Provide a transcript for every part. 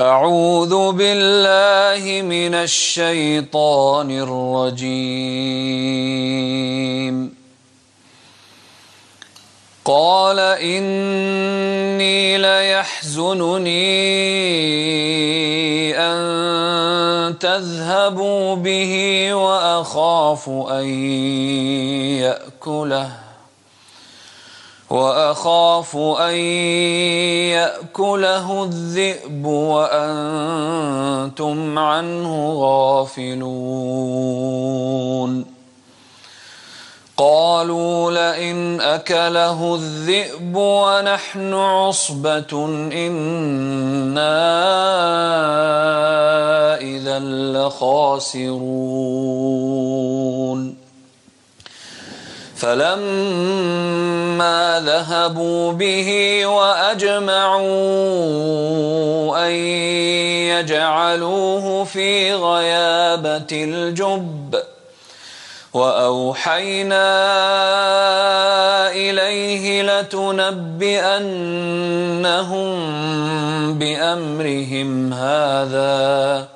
أعوذ بالله من الشيطان الرجيم. قال إني ليحزنني أن تذهبوا به وأخاف أن يأكله. وأخاف أن يأكله الذئب وأنتم عنه غافلون. قالوا لئن أكله الذئب ونحن عصبة إنا إذا لخاسرون. فلما ذهبوا به وأجمعوا أن يجعلوه في غيابة الجب وأوحينا إليه لتنبئنهم بأمرهم هذا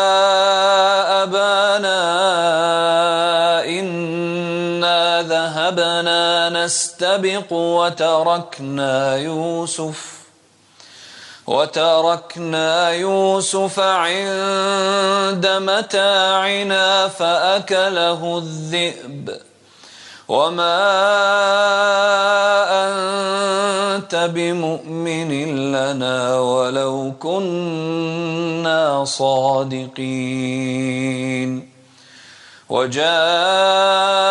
ذهبنا نستبق وتركنا يوسف وتركنا يوسف عند متاعنا فأكله الذئب. وما أنت بمؤمن لنا ولو كنا صادقين. وجاءوا